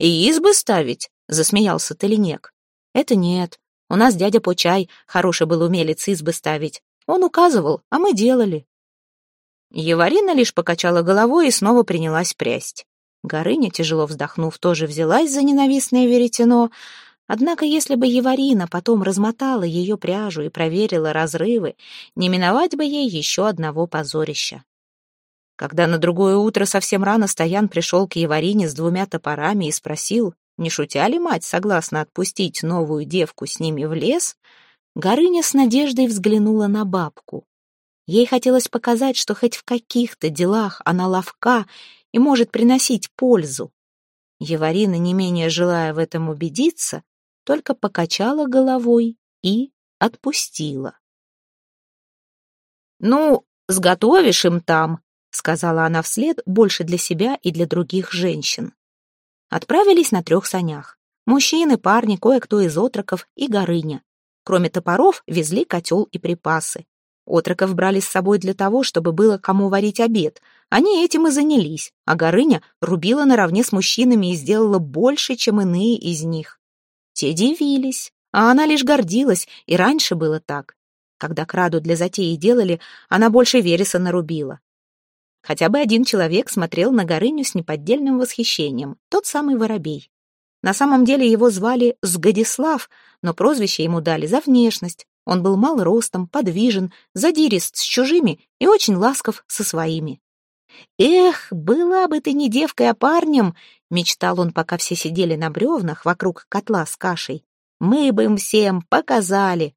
И избы ставить?» — засмеялся Толинек. «Это нет. У нас дядя Почай хороший был умелец избы ставить. Он указывал, а мы делали». Еварина лишь покачала головой и снова принялась прясть. Горыня, тяжело вздохнув, тоже взялась за ненавистное веретено. Однако, если бы Еварина потом размотала ее пряжу и проверила разрывы, не миновать бы ей еще одного позорища. Когда на другое утро совсем рано Стоян пришел к Еварине с двумя топорами и спросил, не шутя ли мать согласна отпустить новую девку с ними в лес, Горыня с надеждой взглянула на бабку. Ей хотелось показать, что хоть в каких-то делах она ловка и может приносить пользу. Еварина, не менее желая в этом убедиться, только покачала головой и отпустила. «Ну, сготовишь им там», — сказала она вслед, больше для себя и для других женщин. Отправились на трех санях. Мужчины, парни, кое-кто из отроков и Горыня. Кроме топоров, везли котел и припасы. Отроков брали с собой для того, чтобы было кому варить обед. Они этим и занялись, а Горыня рубила наравне с мужчинами и сделала больше, чем иные из них. Те дивились, а она лишь гордилась, и раньше было так. Когда краду для затеи делали, она больше вереса нарубила. Хотя бы один человек смотрел на Горыню с неподдельным восхищением, тот самый воробей. На самом деле его звали Сгодислав, но прозвище ему дали за внешность. Он был мал ростом, подвижен, задирист с чужими и очень ласков со своими. «Эх, была бы ты не девкой, а парнем!» — мечтал он, пока все сидели на бревнах вокруг котла с кашей. «Мы бы им всем показали!»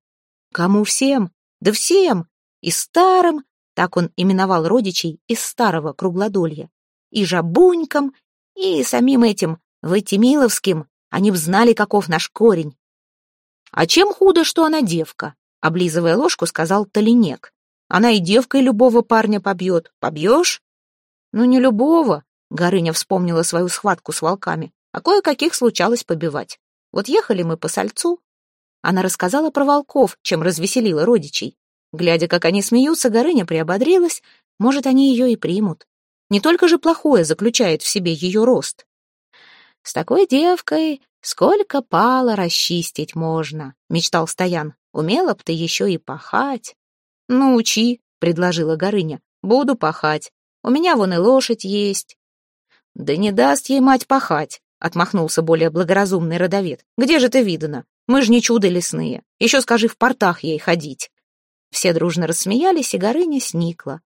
«Кому всем?» «Да всем! И старым, так он именовал родичей из старого круглодолья. И жабунькам, и самим этим Войтемиловским. Они б знали, каков наш корень. А чем худо, что она девка? Облизывая ложку, сказал Толинек. Она и девкой любого парня побьет. Побьешь? Ну, не любого. Горыня вспомнила свою схватку с волками. А кое-каких случалось побивать. Вот ехали мы по сальцу. Она рассказала про волков, чем развеселила родичей. Глядя, как они смеются, Горыня приободрилась. Может, они ее и примут. Не только же плохое заключает в себе ее рост. «С такой девкой сколько пала расчистить можно», — мечтал Стоян. «Умела б ты еще и пахать». «Ну, учи», — предложила Горыня. «Буду пахать. У меня вон и лошадь есть». «Да не даст ей мать пахать», — отмахнулся более благоразумный родовед. «Где же ты видано? Мы ж не чудо лесные. Еще скажи, в портах ей ходить». Все дружно рассмеялись, и Горыня сникла.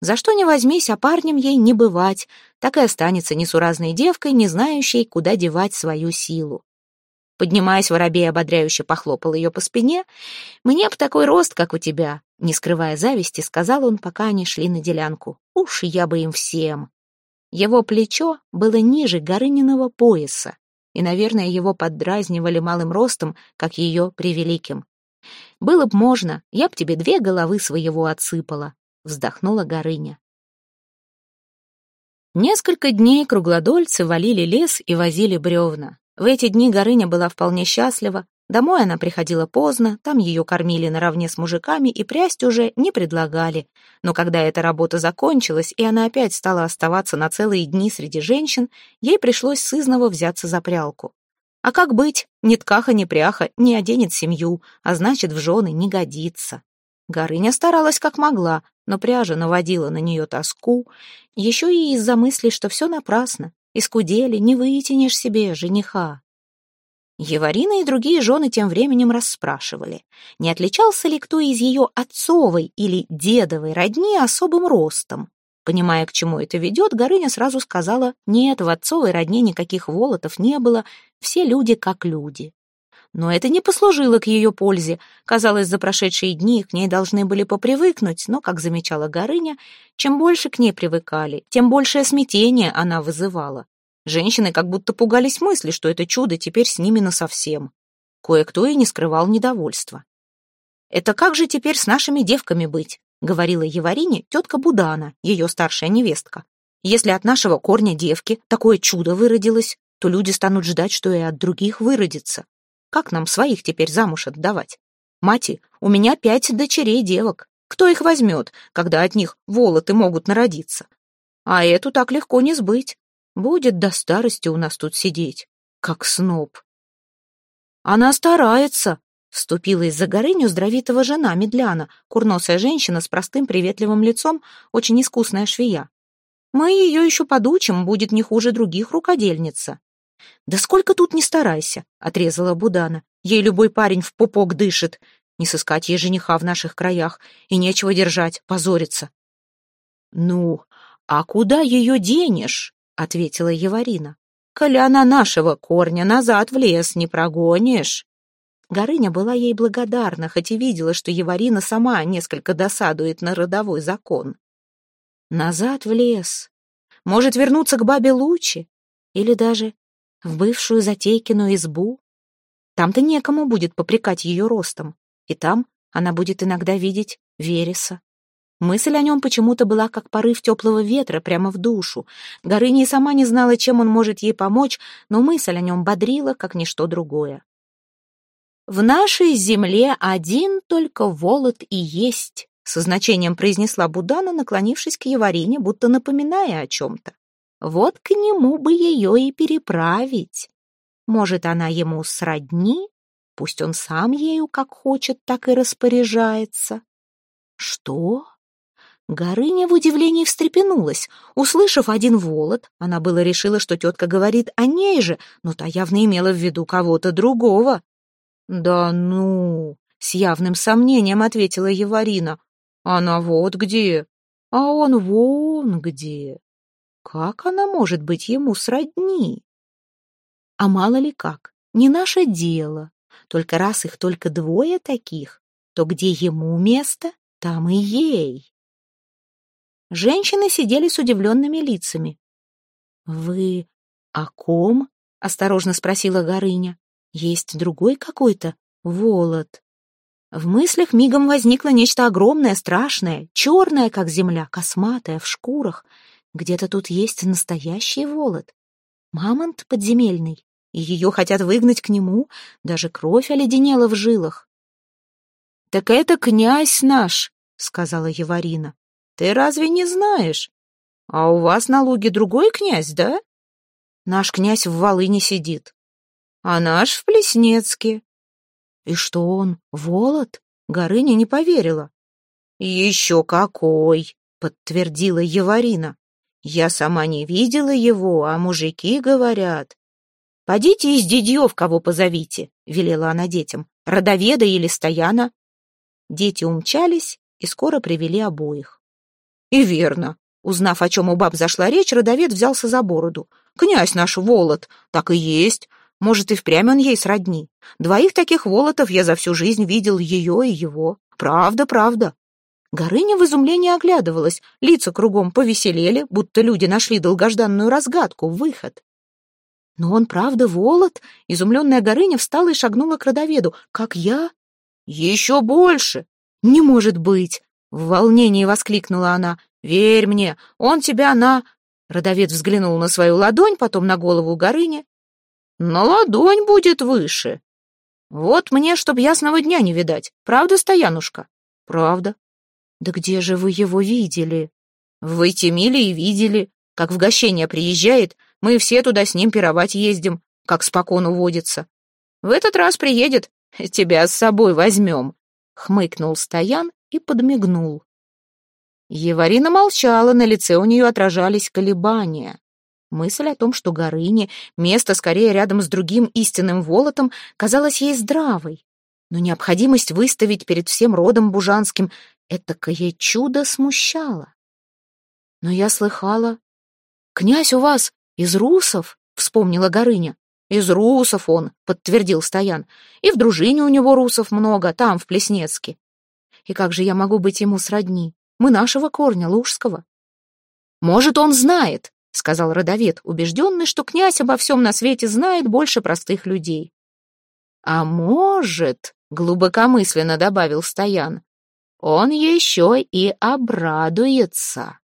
За что не возьмись, а парнем ей не бывать, так и останется несуразной девкой, не знающей, куда девать свою силу. Поднимаясь, воробей ободряюще похлопал ее по спине. «Мне б такой рост, как у тебя», — не скрывая зависти, сказал он, пока они шли на делянку. «Уж я бы им всем». Его плечо было ниже Горыниного пояса, и, наверное, его поддразнивали малым ростом, как ее превеликим. Было б можно, я б тебе две головы своего отсыпала, вздохнула Горыня. Несколько дней круглодольцы валили лес и возили бревна. В эти дни Горыня была вполне счастлива. Домой она приходила поздно, там ее кормили наравне с мужиками и прясть уже не предлагали. Но когда эта работа закончилась, и она опять стала оставаться на целые дни среди женщин, ей пришлось сызново взяться за прялку. А как быть? Ни ткаха, ни пряха не оденет семью, а значит, в жены не годится. Горыня старалась как могла, но пряжа наводила на нее тоску, еще и из-за мысли, что все напрасно, искудели, не вытянешь себе жениха. Еварина и другие жены тем временем расспрашивали, не отличался ли кто из ее отцовой или дедовой родни особым ростом. Понимая, к чему это ведет, Горыня сразу сказала, нет, в отцовой родне никаких волотов не было, все люди как люди. Но это не послужило к ее пользе. Казалось, за прошедшие дни к ней должны были попривыкнуть, но, как замечала Горыня, чем больше к ней привыкали, тем большее смятение она вызывала. Женщины как будто пугались мысли, что это чудо теперь с ними насовсем. Кое-кто и не скрывал недовольства. «Это как же теперь с нашими девками быть?» — говорила Еварине тетка Будана, ее старшая невестка. «Если от нашего корня девки такое чудо выродилось, то люди станут ждать, что и от других выродится. Как нам своих теперь замуж отдавать? Мати, у меня пять дочерей девок. Кто их возьмет, когда от них волоты могут народиться? А эту так легко не сбыть. Будет до старости у нас тут сидеть. как сноб. Она старается, вступилась за Горыню здравитого жена Медляна, курносая женщина с простым приветливым лицом, очень искусная швея. Мы ее еще подучим, будет не хуже других рукодельница. «Да сколько тут не старайся», — отрезала Будана. «Ей любой парень в пупок дышит. Не сыскать ей жениха в наших краях, и нечего держать, позориться». «Ну, а куда ее денешь?» — ответила Еварина. «Коли она нашего корня назад в лес не прогонишь». Горыня была ей благодарна, хоть и видела, что Еварина сама несколько досадует на родовой закон. Назад в лес. Может вернуться к бабе Лучи? Или даже в бывшую Затейкину избу? Там-то некому будет попрекать ее ростом. И там она будет иногда видеть Вереса. Мысль о нем почему-то была как порыв теплого ветра прямо в душу. Горыня и сама не знала, чем он может ей помочь, но мысль о нем бодрила, как ничто другое. «В нашей земле один только Волод и есть», со значением произнесла Будана, наклонившись к Еварине, будто напоминая о чем-то. Вот к нему бы ее и переправить. Может, она ему сродни? Пусть он сам ею как хочет, так и распоряжается. Что? Горыня в удивлении встрепенулась. Услышав один волод, она было решила, что тетка говорит о ней же, но та явно имела в виду кого-то другого. «Да ну!» — с явным сомнением ответила Еварина. Она вот где, а он вон где. Как она может быть ему сродни? А мало ли как, не наше дело. Только раз их только двое таких, то где ему место, там и ей. Женщины сидели с удивленными лицами. «Вы о ком?» — осторожно спросила Горыня. «Есть другой какой-то Волод». В мыслях мигом возникло нечто огромное, страшное, черное, как земля, косматое, в шкурах. Где-то тут есть настоящий волод. Мамонт подземельный, и ее хотят выгнать к нему, даже кровь оледенела в жилах. «Так это князь наш», — сказала Еварина. «Ты разве не знаешь? А у вас на луге другой князь, да?» «Наш князь в Волыне сидит, а наш в Плеснецке. И что он, Волод? Горыня не поверила. «Еще какой!» — подтвердила Еварина. «Я сама не видела его, а мужики говорят». «Подите из дедьев кого позовите», — велела она детям, «родоведа или стояна». Дети умчались и скоро привели обоих. И верно. Узнав, о чем у баб зашла речь, родовед взялся за бороду. «Князь наш Волод, так и есть. Может, и впрямь он ей сродни. Двоих таких волотов я за всю жизнь видел ее и его. Правда, правда. Горыня в изумлении оглядывалась, лица кругом повеселели, будто люди нашли долгожданную разгадку, выход. «Но он правда волот?» Изумленная Горыня встала и шагнула к родоведу. «Как я?» «Еще больше!» «Не может быть!» В волнении воскликнула она. «Верь мне, он тебя на...» Родовед взглянул на свою ладонь, потом на голову Горыни. На ладонь будет выше. Вот мне, чтоб ясного дня не видать. Правда, Стоянушка? Правда. Да где же вы его видели? В Войтемиле и видели. Как в гощение приезжает, мы все туда с ним пировать ездим, как спокон уводится. В этот раз приедет, тебя с собой возьмем. Хмыкнул Стоян и подмигнул. Еварина молчала, на лице у нее отражались колебания. Мысль о том, что Горыне место скорее рядом с другим истинным волотом, казалась ей здравой. Но необходимость выставить перед всем родом бужанским этакое чудо смущала. Но я слыхала... «Князь у вас из русов?» — вспомнила Горыня. «Из русов он», — подтвердил Стоян. «И в дружине у него русов много, там, в Плеснецке. И как же я могу быть ему сродни? Мы нашего корня, лужского». «Может, он знает», — сказал родовед, убежденный, что князь обо всем на свете знает больше простых людей. «А может, — глубокомысленно добавил Стоян, — он еще и обрадуется».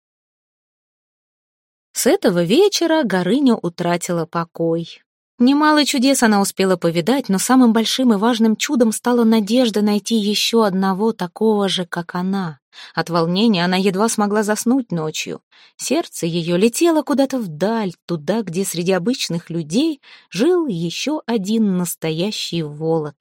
С этого вечера Горыня утратила покой. Немало чудес она успела повидать, но самым большим и важным чудом стала надежда найти еще одного такого же, как она. От волнения она едва смогла заснуть ночью. Сердце ее летело куда-то вдаль, туда, где среди обычных людей жил еще один настоящий Волод.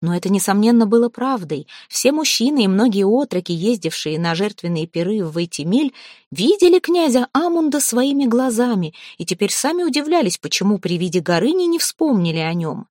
Но это, несомненно, было правдой. Все мужчины и многие отроки, ездившие на жертвенные пиры в Вейтимиль, видели князя Амунда своими глазами и теперь сами удивлялись, почему при виде Горыни не вспомнили о нем.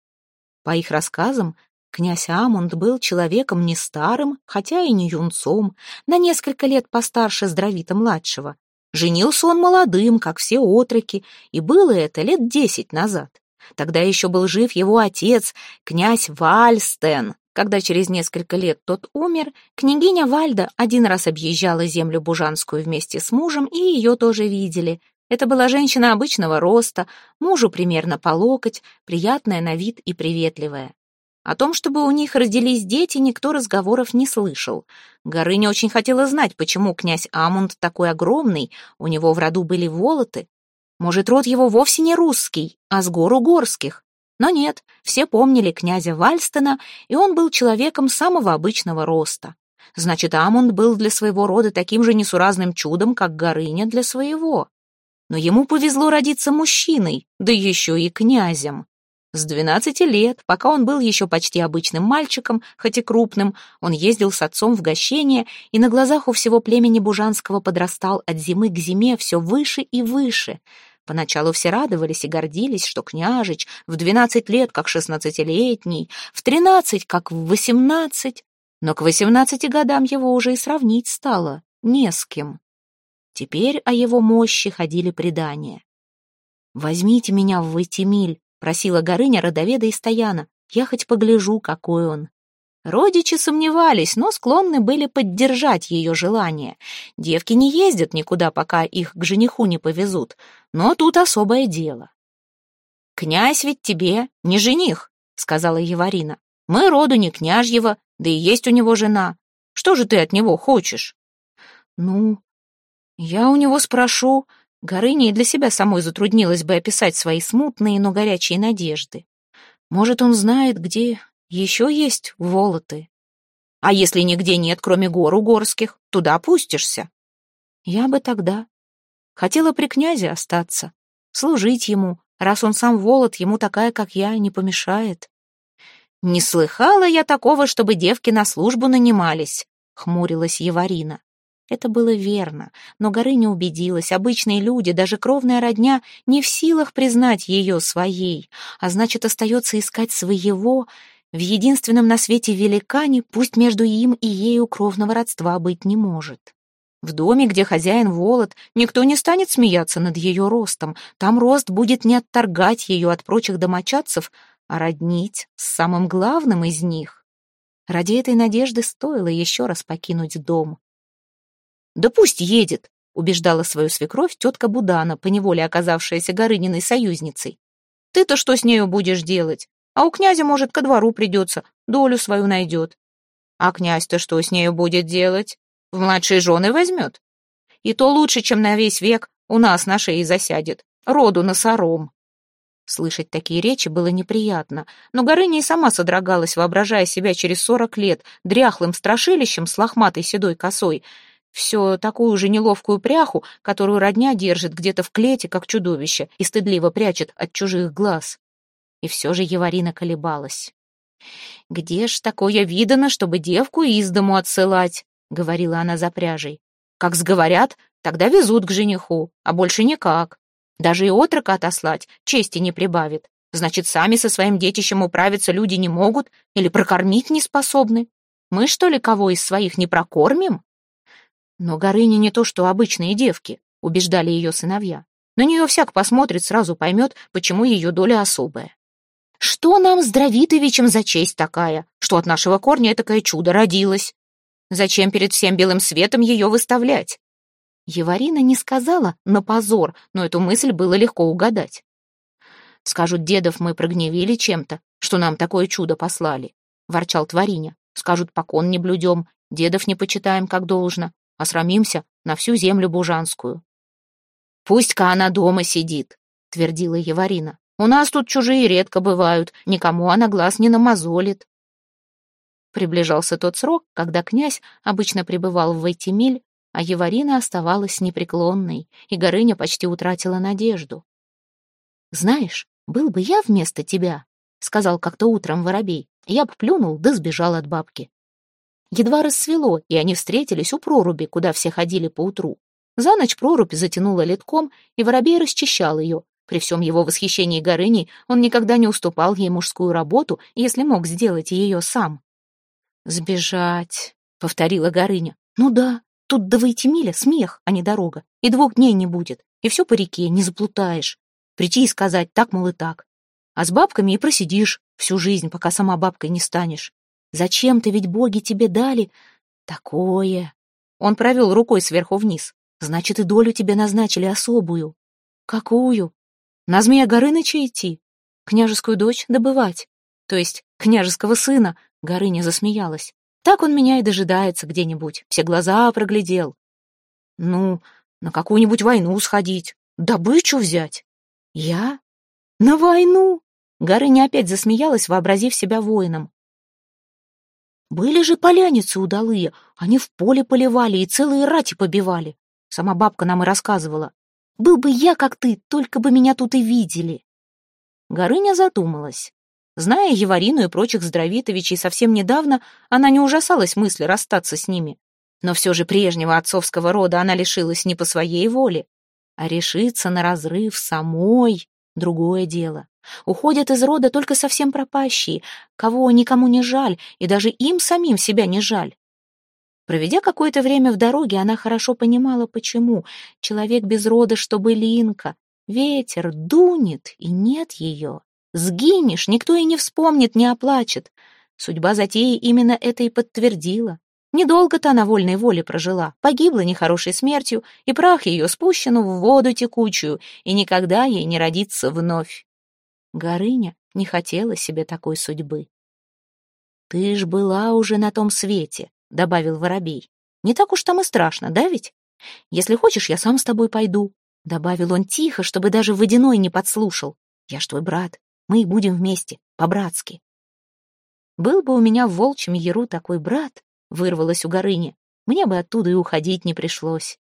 По их рассказам, князь Амунд был человеком не старым, хотя и не юнцом, на несколько лет постарше Здравита-младшего. Женился он молодым, как все отроки, и было это лет десять назад. Тогда еще был жив его отец, князь Вальстен. Когда через несколько лет тот умер, княгиня Вальда один раз объезжала землю Бужанскую вместе с мужем, и ее тоже видели. Это была женщина обычного роста, мужу примерно по локоть, приятная на вид и приветливая. О том, чтобы у них родились дети, никто разговоров не слышал. Горыня очень хотела знать, почему князь Амунд такой огромный, у него в роду были волоты, может, род его вовсе не русский, а с гор угорских. Но нет, все помнили князя Вальстена, и он был человеком самого обычного роста. Значит, Амунд был для своего рода таким же несуразным чудом, как Горыня для своего. Но ему повезло родиться мужчиной, да еще и князем. С двенадцати лет, пока он был еще почти обычным мальчиком, хоть и крупным, он ездил с отцом в гощение и на глазах у всего племени Бужанского подрастал от зимы к зиме все выше и выше. Поначалу все радовались и гордились, что княжич в двенадцать лет как шестнадцатилетний, в тринадцать как в восемнадцать, но к восемнадцати годам его уже и сравнить стало не с кем. Теперь о его мощи ходили предания. «Возьмите меня в Вайтимиль», — просила Горыня родоведа и Стояна. «Я хоть погляжу, какой он». Родичи сомневались, но склонны были поддержать ее желание. Девки не ездят никуда, пока их к жениху не повезут, но тут особое дело. «Князь ведь тебе не жених», — сказала Еварина. «Мы роду не княжьего, да и есть у него жена. Что же ты от него хочешь?» «Ну, я у него спрошу, Горыня и для себя самой затруднилась бы описать свои смутные, но горячие надежды. Может, он знает, где еще есть волоты. А если нигде нет, кроме гор угорских, туда пустишься? Я бы тогда хотела при князе остаться, служить ему, раз он сам волот, ему такая, как я, не помешает. Не слыхала я такого, чтобы девки на службу нанимались, хмурилась Еварина. Это было верно, но Горыня убедилась, обычные люди, даже кровная родня, не в силах признать ее своей, а значит, остается искать своего в единственном на свете великане, пусть между им и ею кровного родства быть не может. В доме, где хозяин волод, никто не станет смеяться над ее ростом, там рост будет не отторгать ее от прочих домочадцев, а роднить с самым главным из них. Ради этой надежды стоило еще раз покинуть дом. «Да пусть едет», — убеждала свою свекровь тетка Будана, поневоле оказавшаяся Горыниной союзницей. «Ты-то что с нею будешь делать? А у князя, может, ко двору придется, долю свою найдет. А князь-то что с нею будет делать? В младшие жены возьмет? И то лучше, чем на весь век у нас на шее засядет, роду носором». Слышать такие речи было неприятно, но Горыня и сама содрогалась, воображая себя через сорок лет дряхлым страшилищем с лохматой седой косой — все такую же неловкую пряху, которую родня держит где-то в клете, как чудовище, и стыдливо прячет от чужих глаз. И все же Еварина колебалась. «Где ж такое видано, чтобы девку из дому отсылать?» — говорила она за пряжей. «Как сговорят, тогда везут к жениху, а больше никак. Даже и отрока отослать чести не прибавит. Значит, сами со своим детищем управиться люди не могут или прокормить не способны. Мы, что ли, кого из своих не прокормим?» Но Горыня не то, что обычные девки, убеждали ее сыновья. На нее всяк посмотрит, сразу поймет, почему ее доля особая. Что нам с Дровитовичем за честь такая, что от нашего корня такое чудо родилось? Зачем перед всем белым светом ее выставлять? Еварина не сказала на позор, но эту мысль было легко угадать. Скажут, дедов мы прогневили чем-то, что нам такое чудо послали, ворчал Твориня. Скажут, покон не блюдем, дедов не почитаем как должно, а срамимся на всю землю бужанскую. «Пусть-ка она дома сидит», — твердила Еварина. У нас тут чужие редко бывают, никому она глаз не намазолит. Приближался тот срок, когда князь обычно пребывал в Войтемиль, а Еварина оставалась непреклонной, и Горыня почти утратила надежду. «Знаешь, был бы я вместо тебя», — сказал как-то утром воробей, я б плюнул да сбежал от бабки. Едва рассвело, и они встретились у проруби, куда все ходили поутру. За ночь прорубь затянула литком, и воробей расчищал ее. При всем его восхищении Горыней он никогда не уступал ей мужскую работу, если мог сделать ее сам. «Сбежать», — повторила Горыня. «Ну да, Тут до Войтемиля смех, а не дорога. И двух дней не будет. И все по реке, не заплутаешь. Прийти и сказать так, мол, и так. А с бабками и просидишь всю жизнь, пока сама бабкой не станешь. Зачем ты ведь боги тебе дали? Такое. Он провел рукой сверху вниз. Значит, и долю тебе назначили особую. Какую? На змея Горыныча идти? Княжескую дочь добывать? То есть княжеского сына? Горыня засмеялась. Так он меня и дожидается где-нибудь, все глаза проглядел. Ну, на какую-нибудь войну сходить, добычу взять. Я? На войну? Горыня опять засмеялась, вообразив себя воином. Были же поляницы удалые, они в поле поливали и целые рати побивали. Сама бабка нам и рассказывала. Был бы я, как ты, только бы меня тут и видели. Горыня задумалась. Зная Еварину и прочих Здравитовичей совсем недавно, она не ужасалась мысли расстаться с ними. Но все же прежнего отцовского рода она лишилась не по своей воле. А решиться на разрыв самой — другое дело. Уходят из рода только совсем пропащие, кого никому не жаль, и даже им самим себя не жаль. Проведя какое-то время в дороге, она хорошо понимала, почему. Человек без рода, чтобы линка. Ветер дунет, и нет ее. Сгинешь, никто и не вспомнит, не оплачет. Судьба затеи именно это и подтвердила. Недолго-то она вольной воле прожила, погибла нехорошей смертью, и прах ее спущен в воду текучую, и никогда ей не родится вновь. Горыня не хотела себе такой судьбы. «Ты ж была уже на том свете», — добавил воробей. «Не так уж там и страшно, да ведь? Если хочешь, я сам с тобой пойду», — добавил он тихо, чтобы даже водяной не подслушал. «Я ж твой брат, мы будем вместе, по-братски. Был бы у меня в волчьем яру такой брат, вырвалось у Горыни, мне бы оттуда и уходить не пришлось.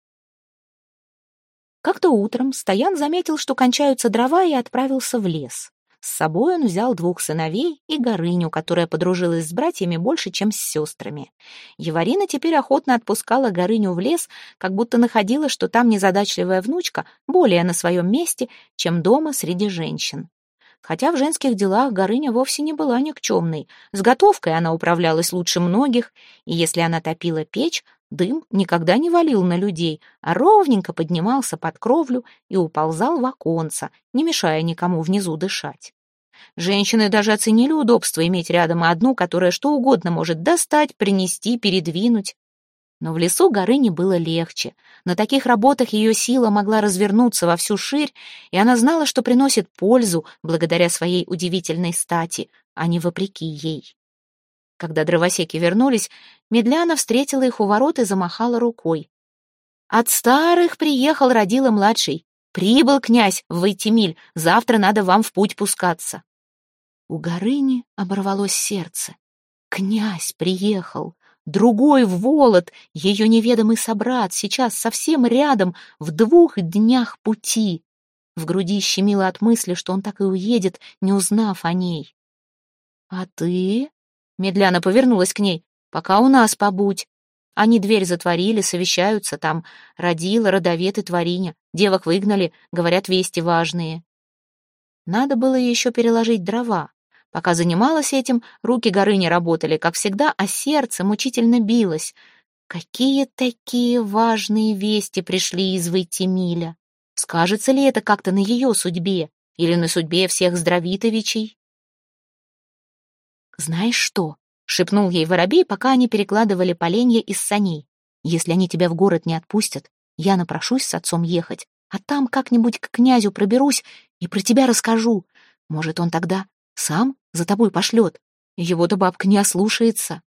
Как-то утром Стоян заметил, что кончаются дрова, и отправился в лес. С собой он взял двух сыновей и Горыню, которая подружилась с братьями больше, чем с сестрами. Еварина теперь охотно отпускала Горыню в лес, как будто находила, что там незадачливая внучка более на своем месте, чем дома среди женщин. Хотя в женских делах Горыня вовсе не была никчемной. С готовкой она управлялась лучше многих, и если она топила печь, дым никогда не валил на людей, а ровненько поднимался под кровлю и уползал в оконца, не мешая никому внизу дышать. Женщины даже оценили удобство иметь рядом одну, которая что угодно может достать, принести, передвинуть. Но в лесу Горыне было легче. На таких работах ее сила могла развернуться во всю ширь, и она знала, что приносит пользу благодаря своей удивительной стати, а не вопреки ей. Когда дровосеки вернулись, Медляна встретила их у ворот и замахала рукой. «От старых приехал родила младший. Прибыл князь в Войтемиль, завтра надо вам в путь пускаться». У Горыни оборвалось сердце. «Князь приехал!» Другой Волод, ее неведомый собрат, сейчас совсем рядом, в двух днях пути. В груди щемило от мысли, что он так и уедет, не узнав о ней. «А ты?» — медляно повернулась к ней. «Пока у нас побудь». Они дверь затворили, совещаются там. Родила, родовед и твориня. Девок выгнали, говорят, вести важные. Надо было еще переложить дрова. Пока занималась этим, руки Горыни работали, как всегда, а сердце мучительно билось. Какие такие важные вести пришли из Войтемиля? Скажется ли это как-то на ее судьбе или на судьбе всех Здравитовичей? «Знаешь что?» — шепнул ей воробей, пока они перекладывали поленья из саней. «Если они тебя в город не отпустят, я напрошусь с отцом ехать, а там как-нибудь к князю проберусь и про тебя расскажу. Может, он тогда сам за тобой пошлет. Его-то бабка не ослушается.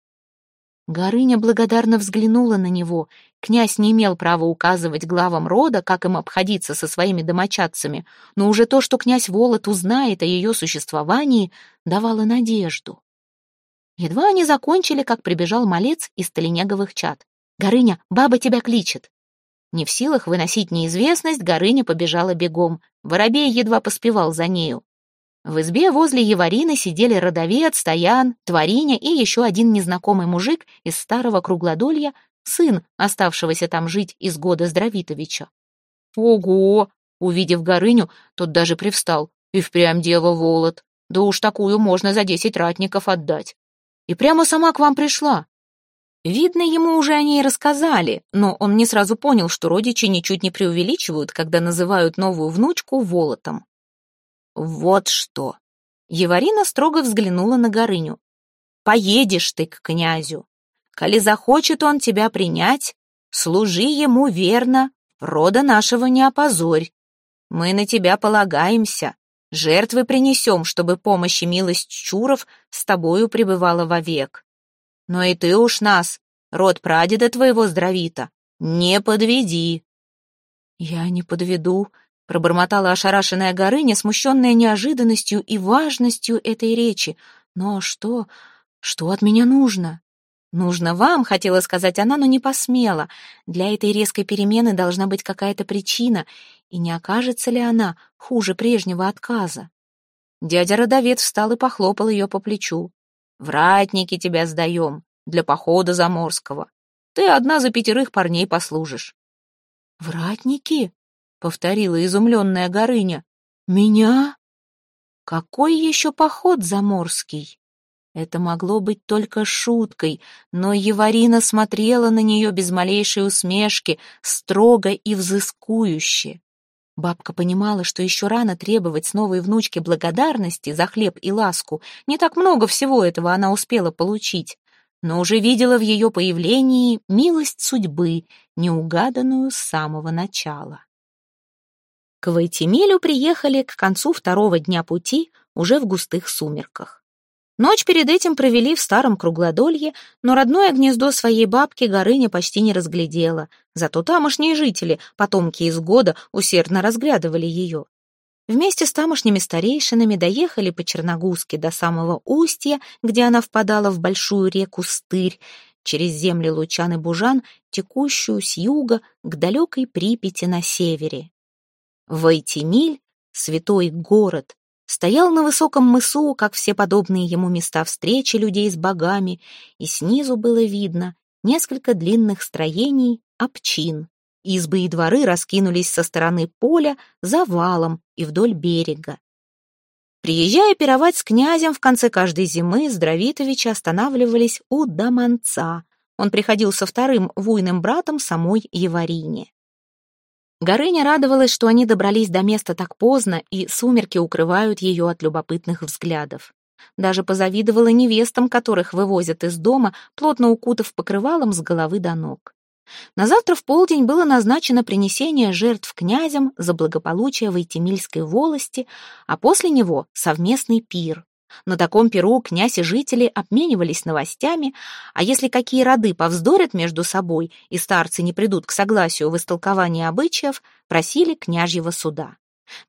Горыня благодарно взглянула на него. Князь не имел права указывать главам рода, как им обходиться со своими домочадцами, но уже то, что князь Волод узнает о ее существовании, давало надежду. Едва они закончили, как прибежал малец из Толинеговых чад. «Горыня, баба тебя кличет!» Не в силах выносить неизвестность, Горыня побежала бегом. Воробей едва поспевал за нею. В избе возле Еварины сидели родовед, стоян, твориня и еще один незнакомый мужик из старого круглодолья, сын, оставшегося там жить из года Здравитовича. «Ого!» — увидев Горыню, тот даже привстал. «И впрямь дева Волод. Да уж такую можно за десять ратников отдать. И прямо сама к вам пришла. Видно, ему уже о ней рассказали, но он не сразу понял, что родичи ничуть не преувеличивают, когда называют новую внучку Волотом. «Вот что!» Еварина строго взглянула на Горыню. «Поедешь ты к князю. Коли захочет он тебя принять, служи ему верно, рода нашего не опозорь. Мы на тебя полагаемся, жертвы принесем, чтобы помощь и милость Чуров с тобою пребывала вовек. Но и ты уж нас, род прадеда твоего здравита, не подведи». «Я не подведу», пробормотала ошарашенная Горыня, смущенная неожиданностью и важностью этой речи. «Но что? Что от меня нужно?» «Нужно вам», — хотела сказать она, но не посмела. Для этой резкой перемены должна быть какая-то причина, и не окажется ли она хуже прежнего отказа? Дядя Родовец встал и похлопал ее по плечу. «Вратники тебя сдаем для похода заморского. Ты одна за пятерых парней послужишь». «Вратники?» — повторила изумленная Горыня. «Меня? Какой еще поход заморский?» Это могло быть только шуткой, но Еварина смотрела на нее без малейшей усмешки, строго и взыскующе. Бабка понимала, что еще рано требовать с новой внучки благодарности за хлеб и ласку. Не так много всего этого она успела получить, но уже видела в ее появлении милость судьбы, неугаданную с самого начала. К Вайтимелю приехали к концу второго дня пути уже в густых сумерках. Ночь перед этим провели в старом круглодолье, но родное гнездо своей бабки Горыня почти не разглядела, зато тамошние жители, потомки из года, усердно разглядывали ее. Вместе с тамошними старейшинами доехали по Черногузке до самого устья, где она впадала в большую реку Стырь, через земли Лучан и Бужан, текущую с юга к далекой Припяти на севере. Войтимиль, святой город, стоял на высоком мысу, как все подобные ему места встречи людей с богами, и снизу было видно несколько длинных строений, обчин. Избы и дворы раскинулись со стороны поля, за валом и вдоль берега. Приезжая пировать с князем в конце каждой зимы, Здравитовичи останавливались у Даманца. Он приходил со вторым вуйным братом самой Еварине. Горыня радовалась, что они добрались до места так поздно, и сумерки укрывают ее от любопытных взглядов. Даже позавидовала невестам, которых вывозят из дома, плотно укутав покрывалом с головы до ног. На завтра в полдень было назначено принесение жертв князям за благополучие Войтемильской волости, а после него совместный пир. На таком перу князь и жители обменивались новостями, а если какие роды повздорят между собой и старцы не придут к согласию в истолковании обычаев, просили княжьего суда.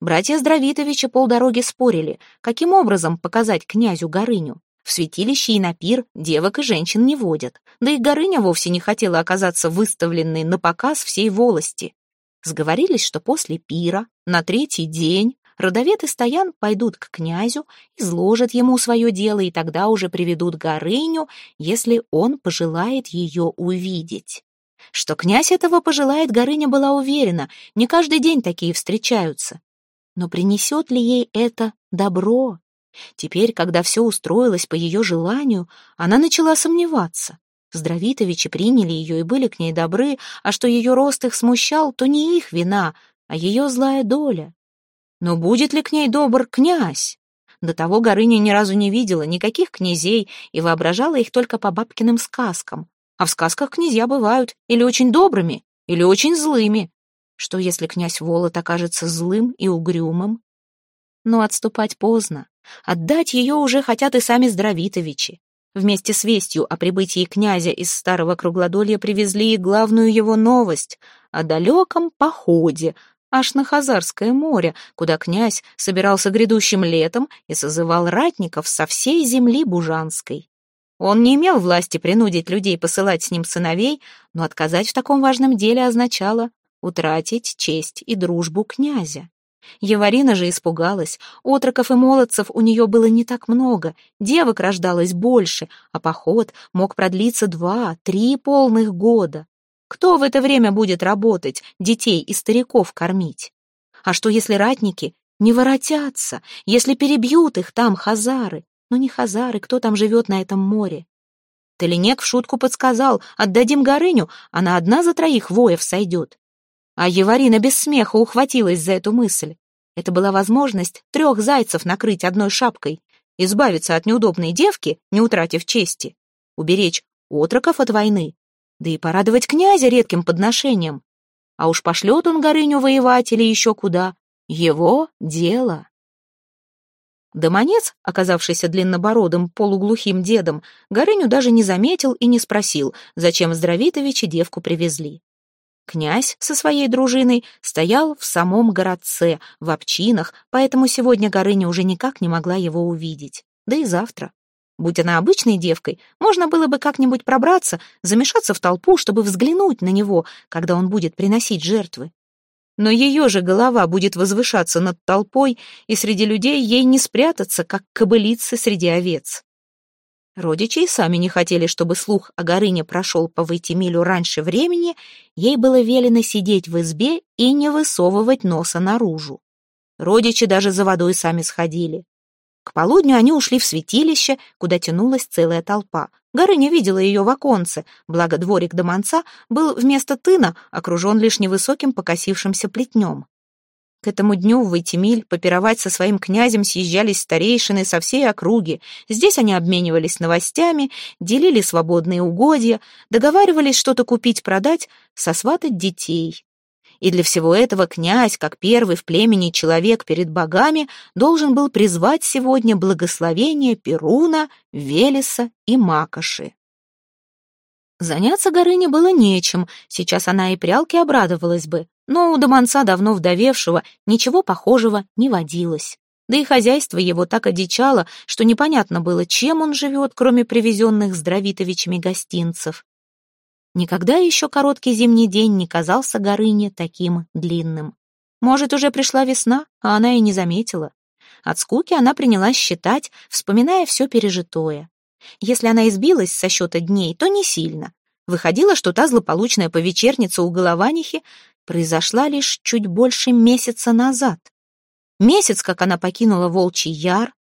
Братья Здравитовича полдороги спорили, каким образом показать князю Горыню. В святилище и на пир девок и женщин не водят, да и Горыня вовсе не хотела оказаться выставленной на показ всей волости. Сговорились, что после пира, на третий день, Родовед и Стоян пойдут к князю, изложат ему свое дело, и тогда уже приведут Горыню, если он пожелает ее увидеть. Что князь этого пожелает, Горыня была уверена, не каждый день такие встречаются. Но принесет ли ей это добро? Теперь, когда все устроилось по ее желанию, она начала сомневаться. Здравитовичи приняли ее и были к ней добры, а что ее рост их смущал, то не их вина, а ее злая доля. Но будет ли к ней добр князь? До того Горыня ни разу не видела никаких князей и воображала их только по бабкиным сказкам. А в сказках князья бывают или очень добрыми, или очень злыми. Что, если князь Волод окажется злым и угрюмым? Но отступать поздно. Отдать ее уже хотят и сами Здравитовичи. Вместе с вестью о прибытии князя из старого круглодолья привезли и главную его новость о далеком походе, аж на Хазарское море, куда князь собирался грядущим летом и созывал ратников со всей земли Бужанской. Он не имел власти принудить людей посылать с ним сыновей, но отказать в таком важном деле означало утратить честь и дружбу князя. Еварина же испугалась. Отроков и молодцев у нее было не так много, девок рождалось больше, а поход мог продлиться два-три полных года. Кто в это время будет работать, детей и стариков кормить? А что, если ратники не воротятся, если перебьют их там хазары? Но не хазары, кто там живет на этом море? Толинек в шутку подсказал, отдадим Горыню, она одна за троих воев сойдет. А Еварина без смеха ухватилась за эту мысль. Это была возможность трех зайцев накрыть одной шапкой, избавиться от неудобной девки, не утратив чести, уберечь отроков от войны, да и порадовать князя редким подношением. А уж пошлет он Горыню воевать или еще куда. Его дело. Домонец, оказавшийся длиннобородым, полуглухим дедом, Горыню даже не заметил и не спросил, зачем Здравитовичи девку привезли. Князь со своей дружиной стоял в самом городце, в общинах, поэтому сегодня Горыня уже никак не могла его увидеть. Да и завтра. Будь она обычной девкой, можно было бы как-нибудь пробраться, замешаться в толпу, чтобы взглянуть на него, когда он будет приносить жертвы. Но ее же голова будет возвышаться над толпой, и среди людей ей не спрятаться, как кобылицы среди овец. Родичи и сами не хотели, чтобы слух о Горыне прошел по Войтемилю раньше времени, ей было велено сидеть в избе и не высовывать носа наружу. Родичи даже за водой сами сходили. К полудню они ушли в святилище, куда тянулась целая толпа. Горыня видела ее в оконце, благо дворик доманца был вместо тына окружен лишь невысоким покосившимся плетнем. К этому дню в Войтемиль попировать со своим князем съезжались старейшины со всей округи. Здесь они обменивались новостями, делили свободные угодья, договаривались что-то купить-продать, сосватать детей. И для всего этого князь, как первый в племени человек перед богами, должен был призвать сегодня благословение Перуна, Велеса и Макоши. Заняться Горыне было нечем, сейчас она и прялке обрадовалась бы, но у Доманца, давно вдовевшего, ничего похожего не водилось. Да и хозяйство его так одичало, что непонятно было, чем он живет, кроме привезенных Здравитовичами гостинцев. Никогда еще короткий зимний день не казался Горыне таким длинным. Может, уже пришла весна, а она и не заметила. От скуки она принялась считать, вспоминая все пережитое. Если она избилась со счета дней, то не сильно. Выходило, что та злополучная повечерница у Голованихи произошла лишь чуть больше месяца назад. Месяц, как она покинула Волчий Яр,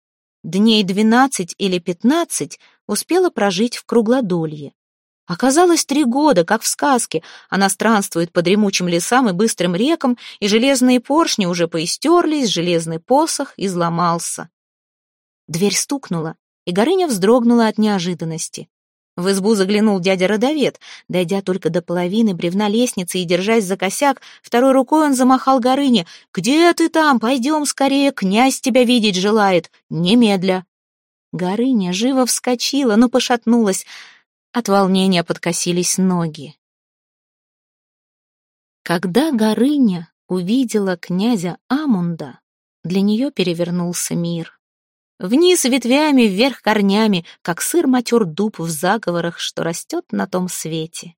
дней двенадцать или пятнадцать успела прожить в Круглодолье. Оказалось, три года, как в сказке, она странствует по дремучим лесам и быстрым рекам, и железные поршни уже поистерлись, железный посох изломался. Дверь стукнула, и Горыня вздрогнула от неожиданности. В избу заглянул дядя Родовед. Дойдя только до половины бревна лестницы и держась за косяк, второй рукой он замахал Горыне. «Где ты там? Пойдем скорее, князь тебя видеть желает. Немедля!» Горыня живо вскочила, но пошатнулась. От волнения подкосились ноги. Когда Горыня увидела князя Амунда, для нее перевернулся мир. Вниз ветвями, вверх корнями, как сыр матер дуб в заговорах, что растет на том свете.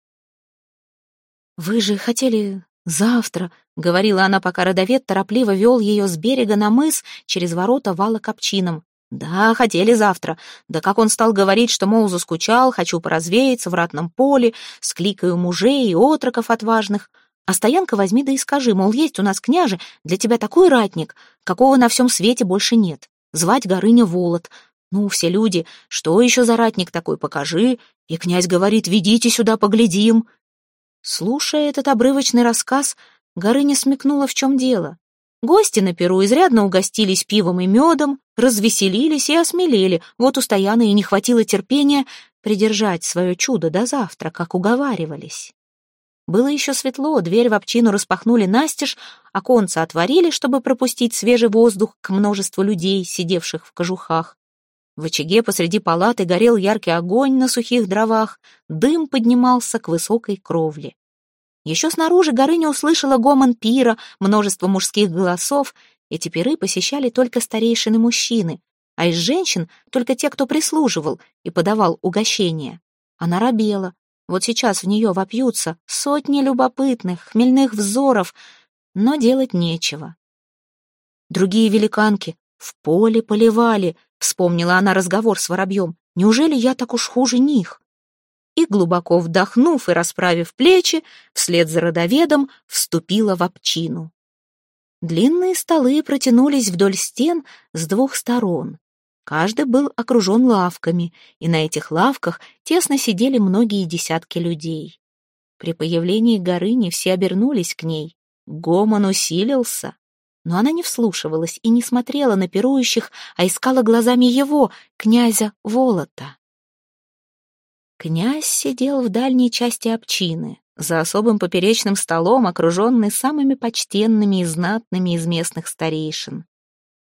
«Вы же хотели завтра», — говорила она, пока родовед торопливо вел ее с берега на мыс через ворота вала копчином. «Да, хотели завтра. Да как он стал говорить, что, мол, заскучал, хочу поразвеяться в ратном поле, скликаю мужей и отроков отважных. А стоянка возьми да и скажи, мол, есть у нас, княже, для тебя такой ратник, какого на всем свете больше нет звать Горыня Волод. Ну, все люди, что еще за ратник такой, покажи. И князь говорит, ведите сюда, поглядим. Слушая этот обрывочный рассказ, Горыня смекнула, в чем дело. Гости на Перу изрядно угостились пивом и медом, развеселились и осмелели. Вот у Стояна и не хватило терпения придержать свое чудо до завтра, как уговаривались. Было еще светло, дверь в общину распахнули настежь, оконца отворили, чтобы пропустить свежий воздух к множеству людей, сидевших в кожухах. В очаге посреди палаты горел яркий огонь на сухих дровах, дым поднимался к высокой кровле. Еще снаружи Горыня услышала гомон пира, множество мужских голосов. Эти пиры посещали только старейшины мужчины, а из женщин только те, кто прислуживал и подавал угощения. Она робела. Вот сейчас в нее вопьются сотни любопытных, хмельных взоров, но делать нечего. Другие великанки в поле поливали, Вспомнила она разговор с воробьем. Неужели я так уж хуже них? И, глубоко вдохнув и расправив плечи, вслед за родоведом вступила в обчину. Длинные столы протянулись вдоль стен с двух сторон. Каждый был окружен лавками, и на этих лавках тесно сидели многие десятки людей. При появлении Горыни все обернулись к ней. Гомон усилился но она не вслушивалась и не смотрела на пирующих, а искала глазами его, князя Волота. Князь сидел в дальней части обчины, за особым поперечным столом, окруженный самыми почтенными и знатными из местных старейшин.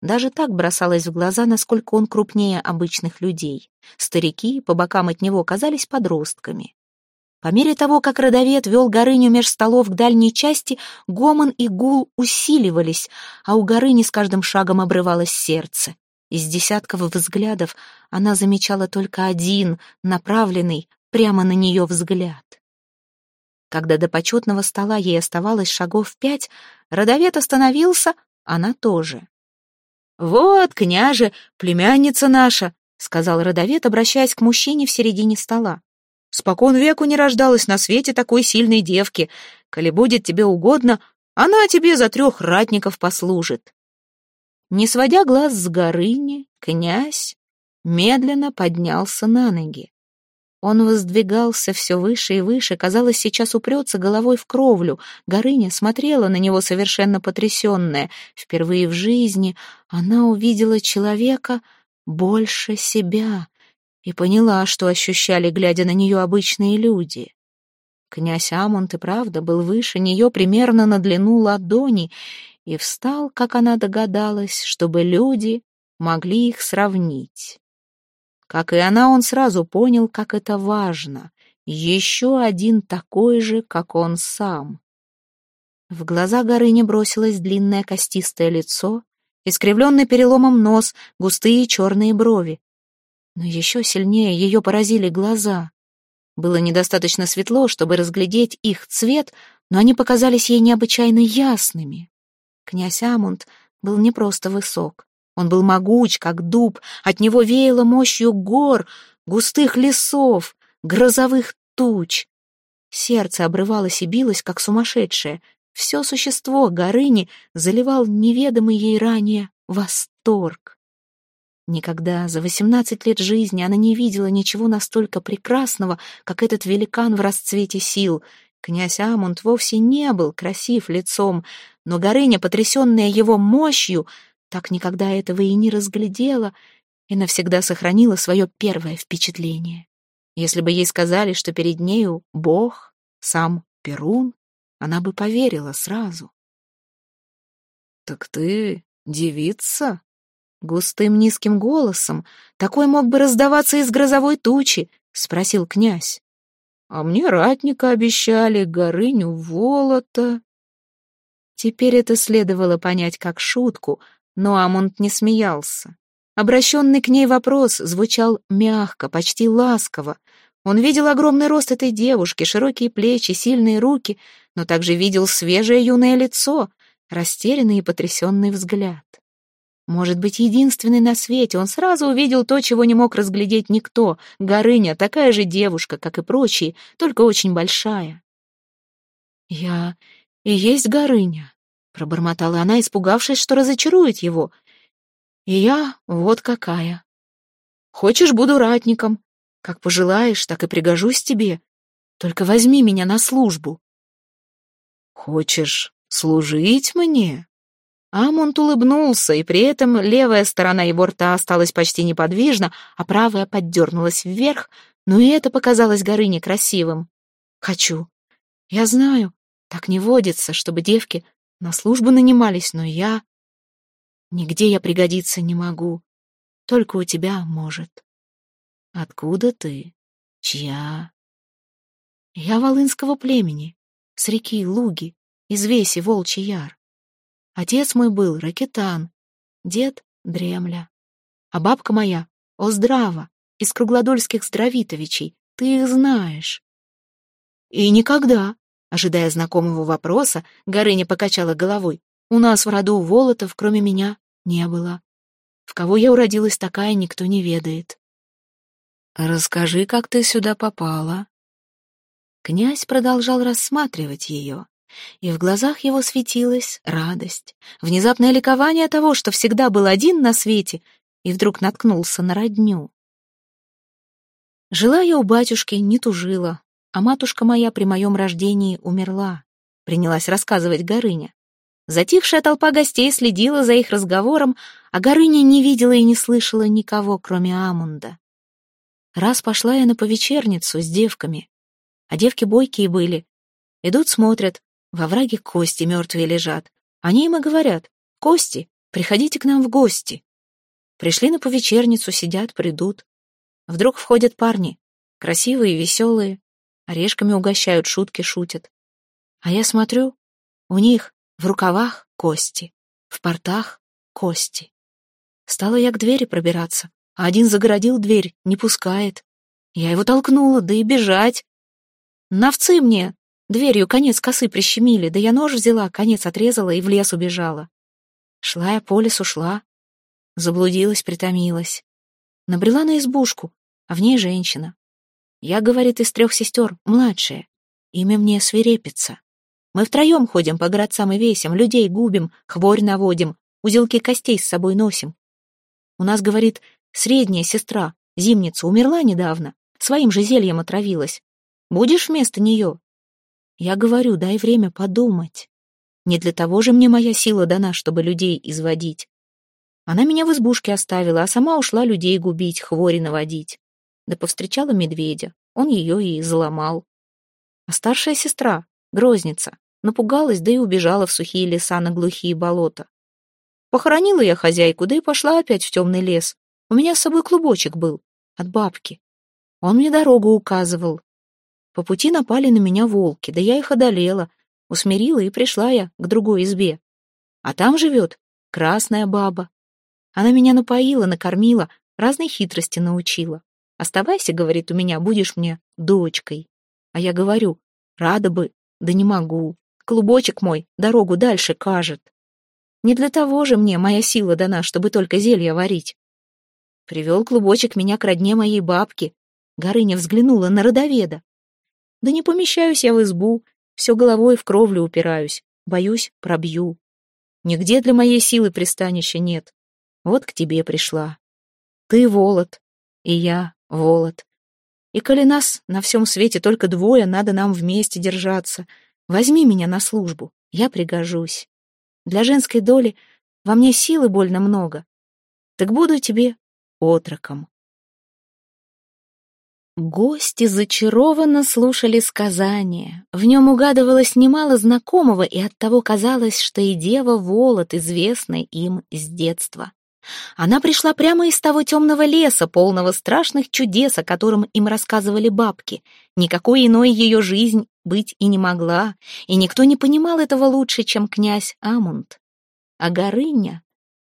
Даже так бросалось в глаза, насколько он крупнее обычных людей. Старики по бокам от него казались подростками. По мере того, как родовед вел Горыню меж столов к дальней части, гомон и гул усиливались, а у Горыни с каждым шагом обрывалось сердце. Из десятков взглядов она замечала только один, направленный прямо на нее взгляд. Когда до почетного стола ей оставалось шагов пять, родовед остановился, она тоже. «Вот, княже, племянница наша», — сказал родовед, обращаясь к мужчине в середине стола. Спокон веку не рождалась на свете такой сильной девки. Коли будет тебе угодно, она тебе за трех ратников послужит. Не сводя глаз с горыни, князь медленно поднялся на ноги. Он воздвигался все выше и выше, казалось, сейчас упрется головой в кровлю. Горыня смотрела на него совершенно потрясенная. Впервые в жизни она увидела человека больше себя, и поняла, что ощущали, глядя на нее обычные люди. Князь Амонт и правда был выше нее примерно на длину ладони и встал, как она догадалась, чтобы люди могли их сравнить. Как и она, он сразу понял, как это важно. Еще один такой же, как он сам. В глаза Горыни бросилось длинное костистое лицо, искривленный переломом нос, густые черные брови. Но еще сильнее ее поразили глаза. Было недостаточно светло, чтобы разглядеть их цвет, но они показались ей необычайно ясными. Князь Амунд был не просто высок. Он был могуч, как дуб, от него веяло мощью гор, густых лесов, грозовых туч. Сердце обрывалось и билось, как сумасшедшее. Все существо Горыни заливал неведомый ей ранее восторг. Никогда за восемнадцать лет жизни она не видела ничего настолько прекрасного, как этот великан в расцвете сил. Князь Амунд вовсе не был красив лицом, но Горыня, потрясенная его мощью, так никогда этого и не разглядела и навсегда сохранила свое первое впечатление. Если бы ей сказали, что перед нею Бог, сам Перун, она бы поверила сразу. «Так ты девица?» Густым низким голосом, такой мог бы раздаваться из грозовой тучи, спросил князь. А мне ратника обещали, горыню волота. Теперь это следовало понять как шутку, но Амунд не смеялся. Обращенный к ней вопрос звучал мягко, почти ласково. Он видел огромный рост этой девушки, широкие плечи, сильные руки, но также видел свежее юное лицо, растерянный и потрясенный взгляд. Может быть, единственный на свете, он сразу увидел то, чего не мог разглядеть никто. Горыня, такая же девушка, как и прочие, только очень большая. «Я и есть Горыня», — пробормотала она, испугавшись, что разочарует его. «И я вот какая. Хочешь, буду ратником. Как пожелаешь, так и пригожусь тебе. Только возьми меня на службу». «Хочешь служить мне?» Амонт улыбнулся, и при этом левая сторона его рта осталась почти неподвижна, а правая поддернулась вверх, но и это показалось Горыне красивым. «Хочу. Я знаю, так не водится, чтобы девки на службу нанимались, но я... Нигде я пригодиться не могу. Только у тебя может. Откуда ты? Чья? Я волынского племени, с реки Луги, из Веси Волчий Яр. Отец мой был Ракетан, дед — Дремля. А бабка моя — Оздрава, из Круглодольских Здравитовичей. Ты их знаешь. И никогда, ожидая знакомого вопроса, Горыня покачала головой. У нас в роду Волотов, кроме меня, не было. В кого я уродилась такая, никто не ведает. «Расскажи, как ты сюда попала?» Князь продолжал рассматривать ее, и в глазах его светилась радость, внезапное ликование того, что всегда был один на свете, и вдруг наткнулся на родню. Жила я у батюшки, не тужила, а матушка моя при моем рождении умерла, принялась рассказывать Горыня. Затихшая толпа гостей следила за их разговором, а Горыня не видела и не слышала никого, кроме Амунда. Раз пошла я на повечерницу с девками, а девки бойкие были. Идут, смотрят, во враге кости мертвые лежат. Они им и говорят, «Кости, приходите к нам в гости». Пришли на повечерницу, сидят, придут. Вдруг входят парни, красивые, веселые, орешками угощают, шутки шутят. А я смотрю, у них в рукавах кости, в портах кости. Стала я к двери пробираться, а один загородил дверь, не пускает. Я его толкнула, да и бежать. Навцы мне! Дверью конец косы прищемили, да я нож взяла, конец отрезала и в лес убежала. Шла я по лесу, шла. Заблудилась, притомилась. Набрела на избушку, а в ней женщина. Я, говорит, из трех сестер, младшая. Имя мне свирепица. Мы втроем ходим по городцам и весям, людей губим, хворь наводим, узелки костей с собой носим. У нас, говорит, средняя сестра, зимница, умерла недавно, своим же зельем отравилась. Будешь вместо нее? Я говорю, дай время подумать. Не для того же мне моя сила дана, чтобы людей изводить. Она меня в избушке оставила, а сама ушла людей губить, хвори наводить. Да повстречала медведя, он ее и заломал. А старшая сестра, Грозница, Напугалась, да и убежала в сухие леса на глухие болота. Похоронила я хозяйку, да и пошла опять в темный лес. У меня с собой клубочек был, от бабки. Он мне дорогу указывал. По пути напали на меня волки, да я их одолела, усмирила и пришла я к другой избе. А там живет красная баба. Она меня напоила, накормила, разной хитрости научила. «Оставайся, — говорит, — у меня будешь мне дочкой». А я говорю, рада бы, да не могу. Клубочек мой дорогу дальше кажет. Не для того же мне моя сила дана, чтобы только зелья варить. Привел клубочек меня к родне моей бабки. Горыня взглянула на родоведа. Да не помещаюсь я в избу, все головой в кровлю упираюсь. Боюсь, пробью. Нигде для моей силы пристанища нет. Вот к тебе пришла. Ты Волод, и я Волод. И коли нас на всем свете только двое, надо нам вместе держаться — Возьми меня на службу, я пригожусь. Для женской доли во мне силы больно много. Так буду тебе отроком. Гости зачарованно слушали сказания. В нем угадывалось немало знакомого, и оттого казалось, что и дева Волод известна им с детства. Она пришла прямо из того темного леса, полного страшных чудес, о котором им рассказывали бабки. Никакой иной ее жизнь быть и не могла, и никто не понимал этого лучше, чем князь Амунд. А Горыня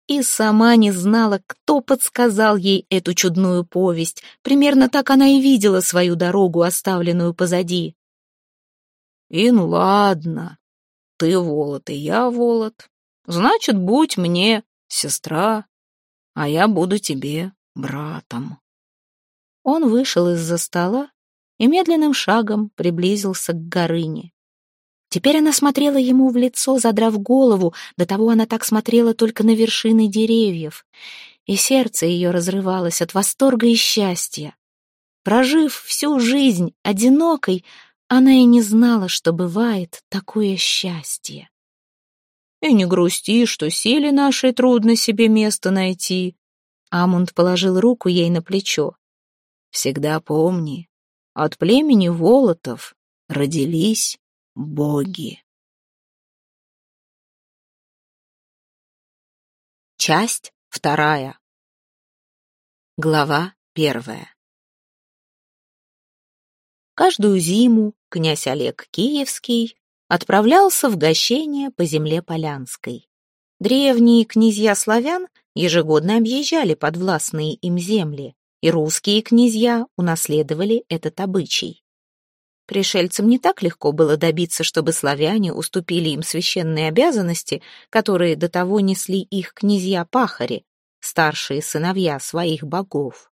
и сама не знала, кто подсказал ей эту чудную повесть. Примерно так она и видела свою дорогу, оставленную позади. «И ну ладно, ты Волод, и я Волод. Значит, будь мне сестра, а я буду тебе братом». Он вышел из-за стола и медленным шагом приблизился к Горыне. Теперь она смотрела ему в лицо, задрав голову, до того она так смотрела только на вершины деревьев, и сердце ее разрывалось от восторга и счастья. Прожив всю жизнь одинокой, она и не знала, что бывает такое счастье. «И не грусти, что силе нашей трудно себе место найти», Амунд положил руку ей на плечо. «Всегда помни, от племени Волотов родились боги. Часть вторая. Глава первая Каждую зиму князь Олег Киевский отправлялся в гощение по земле Полянской. Древние князья славян ежегодно объезжали подвластные им земли, и русские князья унаследовали этот обычай. Пришельцам не так легко было добиться, чтобы славяне уступили им священные обязанности, которые до того несли их князья-пахари, старшие сыновья своих богов.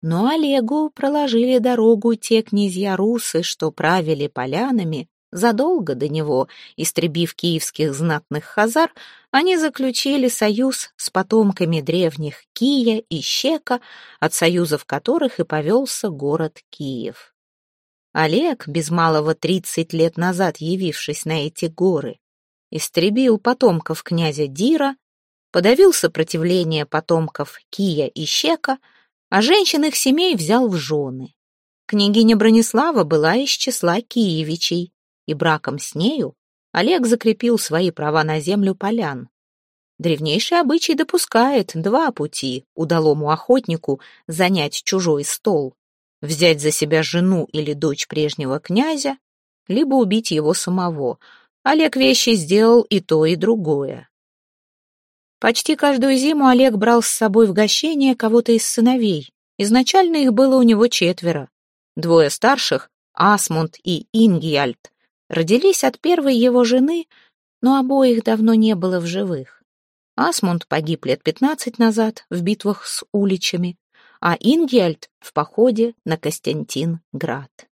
Но Олегу проложили дорогу те князья-русы, что правили полянами, задолго до него, истребив киевских знатных хазар, они заключили союз с потомками древних Кия и Щека, от союзов которых и повелся город Киев. Олег, без малого тридцать лет назад явившись на эти горы, истребил потомков князя Дира подавил сопротивление потомков Кия и Щека, а женщин их семей взял в жены. Княгиня Бронислава была из числа Киевичей, и браком с нею Олег закрепил свои права на землю полян. Древнейший обычай допускает два пути удалому охотнику занять чужой стол, взять за себя жену или дочь прежнего князя, либо убить его самого. Олег вещи сделал и то, и другое. Почти каждую зиму Олег брал с собой в гощение кого-то из сыновей. Изначально их было у него четверо. Двое старших, Асмунд и Ингьяльд, родились от первой его жены, но обоих давно не было в живых. Асмунд погиб лет пятнадцать назад в битвах с уличами, а Ингьяльд в походе на Костянтин-град.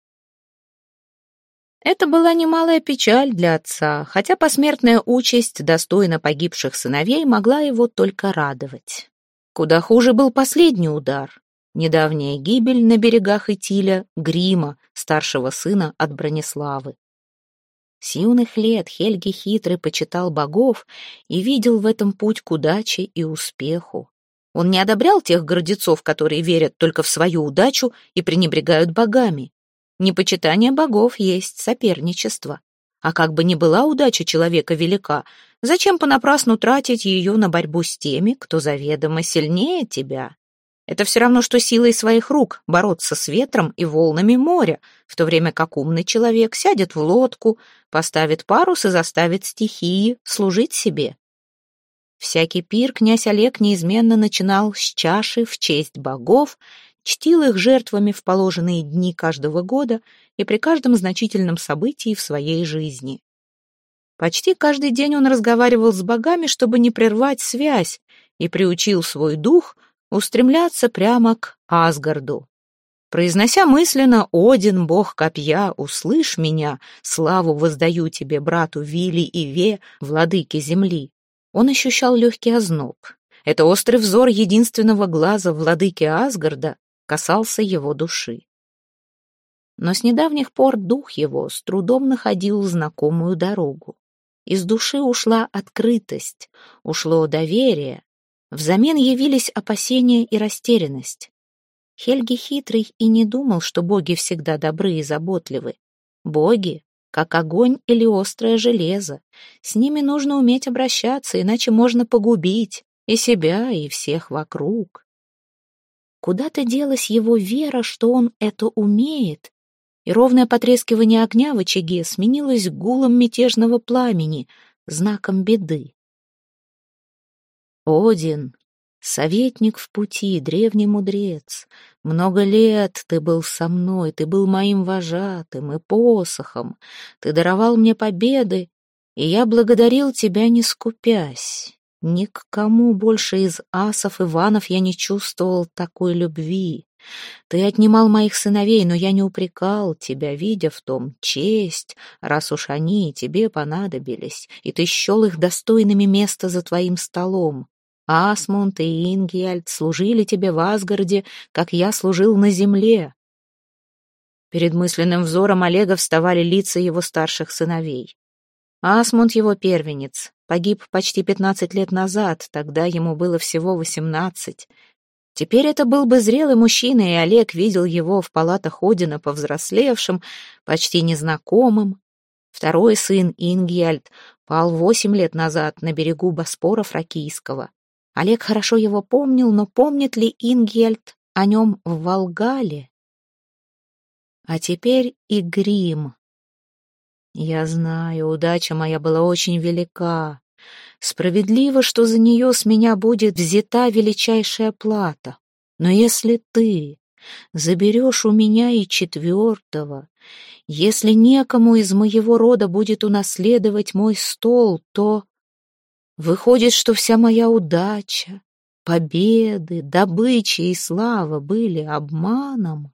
Это была немалая печаль для отца, хотя посмертная участь достойно погибших сыновей могла его только радовать. Куда хуже был последний удар. Недавняя гибель на берегах Итиля Грима, старшего сына от Брониславы. С юных лет Хельги хитрый почитал богов и видел в этом путь к удаче и успеху. Он не одобрял тех гордецов, которые верят только в свою удачу и пренебрегают богами. Непочитание богов есть соперничество. А как бы ни была удача человека велика, зачем понапрасну тратить ее на борьбу с теми, кто заведомо сильнее тебя? Это все равно, что силой своих рук бороться с ветром и волнами моря, в то время как умный человек сядет в лодку, поставит парус и заставит стихии служить себе. Всякий пир князь Олег неизменно начинал с чаши в честь богов чтил их жертвами в положенные дни каждого года и при каждом значительном событии в своей жизни. Почти каждый день он разговаривал с богами, чтобы не прервать связь, и приучил свой дух устремляться прямо к Асгарду. Произнося мысленно «Один, бог копья, услышь меня, славу воздаю тебе, брату Вили и Ве, владыке земли», он ощущал легкий озноб. Это острый взор единственного глаза владыки Асгарда касался его души. Но с недавних пор дух его с трудом находил знакомую дорогу. Из души ушла открытость, ушло доверие, взамен явились опасения и растерянность. Хельги хитрый и не думал, что боги всегда добры и заботливы. Боги, как огонь или острое железо, с ними нужно уметь обращаться, иначе можно погубить и себя, и всех вокруг. Куда-то делась его вера, что он это умеет, и ровное потрескивание огня в очаге сменилось гулом мятежного пламени, знаком беды. Один, советник в пути, древний мудрец, много лет ты был со мной, ты был моим вожатым и посохом, ты даровал мне победы, и я благодарил тебя, не скупясь. Ни к кому больше из асов Иванов я не чувствовал такой любви. Ты отнимал моих сыновей, но я не упрекал тебя, видя в том честь, раз уж они тебе понадобились, и ты счел их достойными места за твоим столом. Асмунд и Ингиальд служили тебе в Асгарде, как я служил на земле. Перед мысленным взором Олега вставали лица его старших сыновей. Асмунд его первенец, погиб почти пятнадцать лет назад, тогда ему было всего восемнадцать. Теперь это был бы зрелый мужчина, и Олег видел его в палатах Одина повзрослевшим, почти незнакомым. Второй сын, Ингьяльд, пал восемь лет назад на берегу Боспора Фракийского. Олег хорошо его помнил, но помнит ли Ингельд о нем в Волгале? А теперь и грим. Я знаю, удача моя была очень велика. Справедливо, что за нее с меня будет взята величайшая плата. Но если ты заберешь у меня и четвертого, если некому из моего рода будет унаследовать мой стол, то выходит, что вся моя удача, победы, добыча и слава были обманом.